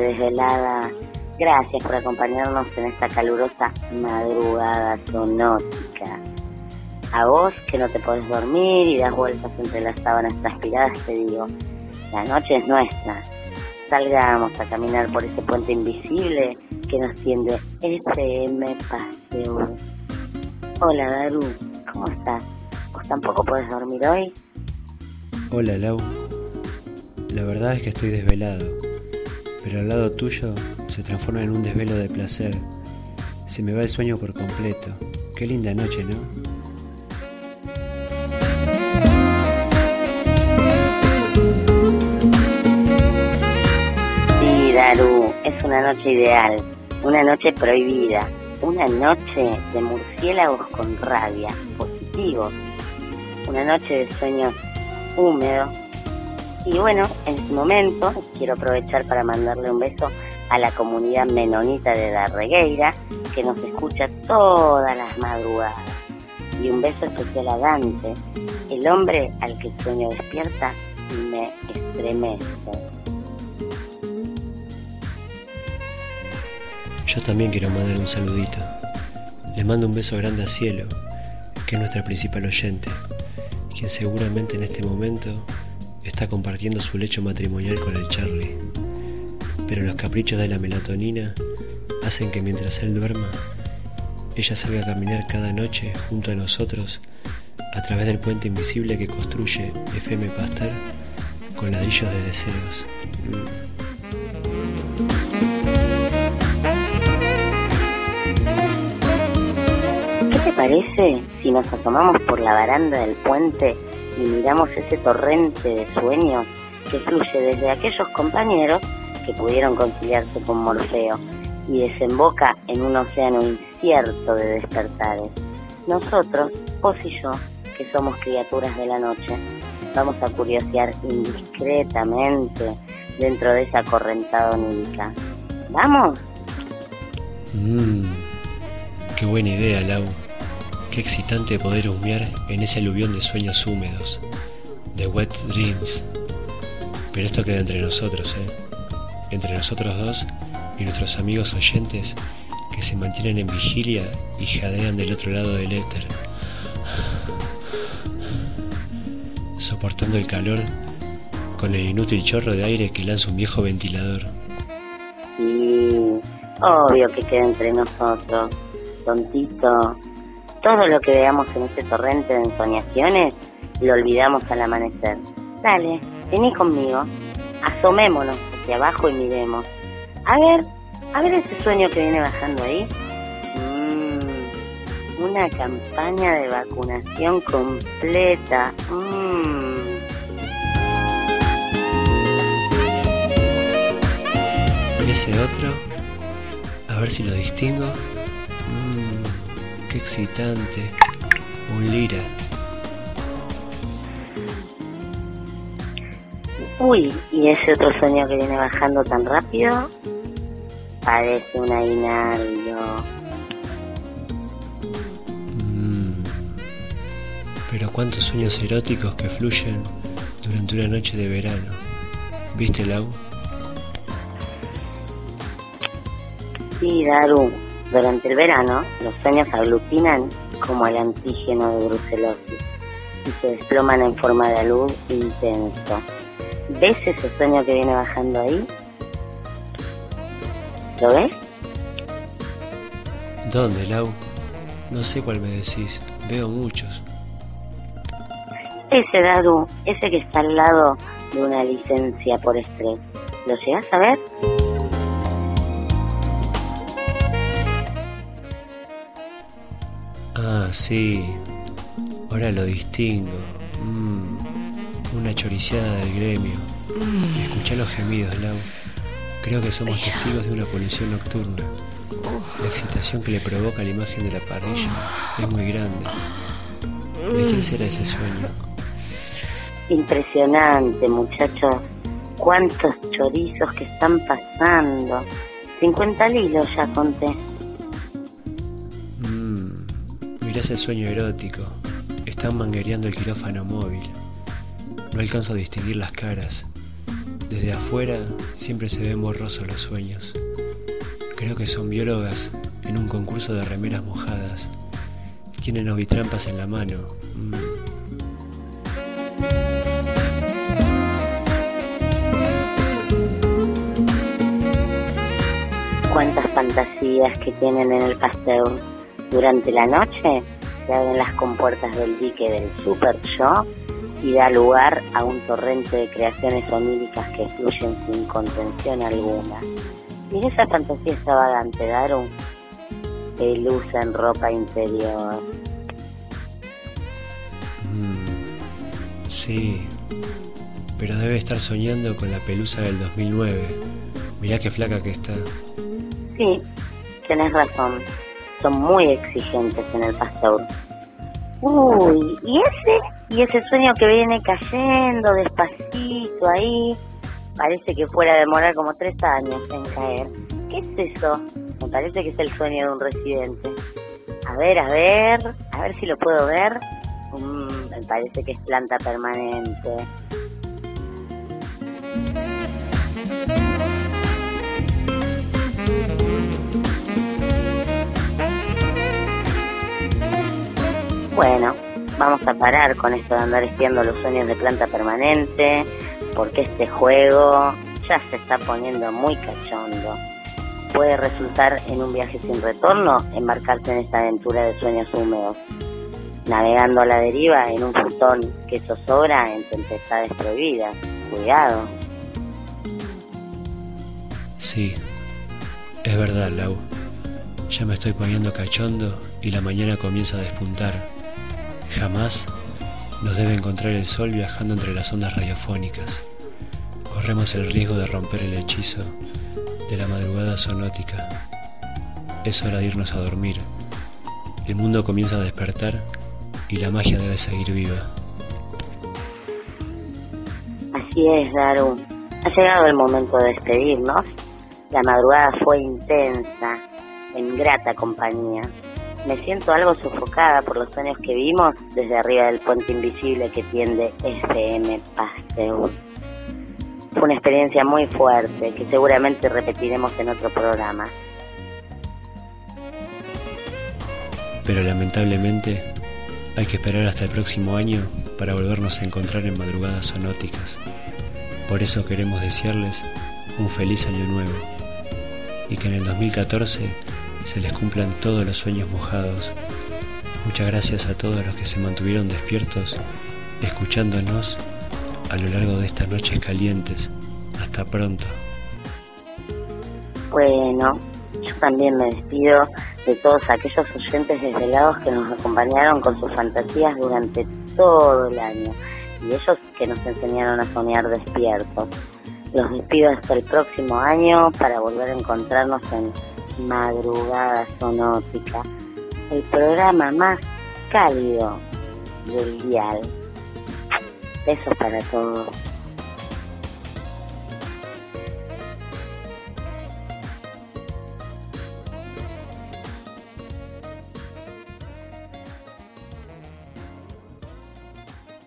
desvelada. Gracias por acompañarnos en esta calurosa madrugada sonótica. A vos que no te podés dormir y das vueltas entre las sábanas transpiradas, te digo, la noche es nuestra. Salgamos a caminar por ese puente invisible que nos tiende FM Paseo. Hola Daru, ¿cómo estás? ¿Vos tampoco podés dormir hoy? Hola Lau. La verdad es que estoy desvelado, pero al lado tuyo se transforma en un desvelo de placer. Se me va el sueño por completo. Qué linda noche, ¿no? Daru, es una noche ideal, una noche prohibida, una noche de murciélagos con rabia, positivos, una noche de sueños húmedos. Y bueno, en este momento quiero aprovechar para mandarle un beso a la comunidad menonita de la Regueira, que nos escucha todas las madrugadas. Y un beso especial a Dante, el hombre al que el sueño despierta y me estremece. Yo también quiero mandar un saludito. Le mando un beso grande a Cielo, que es nuestra principal oyente, quien seguramente en este momento está compartiendo su lecho matrimonial con el Charlie. Pero los caprichos de la melatonina hacen que mientras él duerma, ella salga a caminar cada noche junto a nosotros a través del puente invisible que construye FM Pastel con ladrillos de deseos. parece si nos asomamos por la baranda del puente y miramos ese torrente de sueños que fluye desde aquellos compañeros que pudieron conciliarse con Morfeo y desemboca en un océano incierto de despertares? Nosotros, vos y yo, que somos criaturas de la noche, vamos a curiosear indiscretamente dentro de esa correntada onírica. ¿Vamos? Mmm, qué buena idea, Lau. Qué excitante poder humear en ese aluvión de sueños húmedos, de wet dreams. Pero esto queda entre nosotros, ¿eh? Entre nosotros dos y nuestros amigos oyentes que se mantienen en vigilia y jadean del otro lado del éter, soportando el calor con el inútil chorro de aire que lanza un viejo ventilador. Sí, obvio que queda entre nosotros, tontito. Todo lo que veamos en este torrente de ensoñaciones lo olvidamos al amanecer. Dale, vení conmigo. Asomémonos hacia abajo y miremos. A ver, a ver ese sueño que viene bajando ahí. Mm, una campaña de vacunación completa. Mm. ¿Y ese otro? A ver si lo distingo excitante. Un lira. Uy, ¿y ese otro sueño que viene bajando tan rápido? Parece un aguinaldo. Mm. Pero cuántos sueños eróticos que fluyen durante una noche de verano. ¿Viste, Lau? Sí, Daru. Durante el verano, los sueños aglutinan como el antígeno de brucelosis y se desploman en forma de luz intenso. ¿Ves ese sueño que viene bajando ahí? ¿Lo ves? ¿Dónde, Lau? No sé cuál me decís. Veo muchos. Ese Dadu, ese que está al lado de una licencia por estrés. ¿Lo llegas a ver? Ah, sí. Ahora lo distingo. Mm, una choriciada del gremio. Mm. Escucha los gemidos, Lau. Creo que somos testigos de una polución nocturna. La excitación que le provoca la imagen de la parrilla es muy grande. ¿De quién será ese sueño? Impresionante, muchachos. Cuántos chorizos que están pasando. 50 lilos ya conté. Ese sueño erótico. Están manguereando el quirófano móvil. No alcanzo a distinguir las caras. Desde afuera siempre se ven borrosos los sueños. Creo que son biólogas en un concurso de remeras mojadas. Tienen ovitrampas en la mano. Mm. cuántas fantasías que tienen en el paseo. Durante la noche se abren las compuertas del dique del super yo y da lugar a un torrente de creaciones oníricas que fluyen sin contención alguna. Y esa fantasía extravagante, Daru, que luce en ropa interior. Mm, sí, pero debe estar soñando con la pelusa del 2009. Mirá qué flaca que está. Sí, tenés razón. Son muy exigentes en el pastor. Uy, ¿y ese? ¿Y ese sueño que viene cayendo despacito ahí? Parece que fuera a demorar como tres años en caer. ¿Qué es eso? Me parece que es el sueño de un residente. A ver, a ver, a ver si lo puedo ver. Mm, me parece que es planta permanente. Bueno, vamos a parar con esto de andar espiando los sueños de planta permanente, porque este juego ya se está poniendo muy cachondo. Puede resultar en un viaje sin retorno embarcarse en esta aventura de sueños húmedos, navegando a la deriva en un futón que zozobra en tempestades prohibidas. Cuidado. Sí, es verdad, Lau. Ya me estoy poniendo cachondo y la mañana comienza a despuntar. Jamás nos debe encontrar el sol viajando entre las ondas radiofónicas. Corremos el riesgo de romper el hechizo de la madrugada sonótica. Es hora de irnos a dormir. El mundo comienza a despertar y la magia debe seguir viva. Así es, Daru. Ha llegado el momento de despedirnos. La madrugada fue intensa, en grata compañía. Me siento algo sofocada por los sueños que vimos desde arriba del puente invisible que tiende FM Pasteur. Fue una experiencia muy fuerte que seguramente repetiremos en otro programa. Pero lamentablemente hay que esperar hasta el próximo año para volvernos a encontrar en madrugadas sonóticas. Por eso queremos desearles un feliz año nuevo y que en el 2014 se les cumplan todos los sueños mojados. Muchas gracias a todos los que se mantuvieron despiertos, escuchándonos a lo largo de estas noches calientes. Hasta pronto. Bueno, yo también me despido de todos aquellos oyentes desvelados que nos acompañaron con sus fantasías durante todo el año y ellos que nos enseñaron a soñar despiertos. Los despido hasta el próximo año para volver a encontrarnos en Madrugada Sonótica, el programa más cálido del dial. Besos para todos.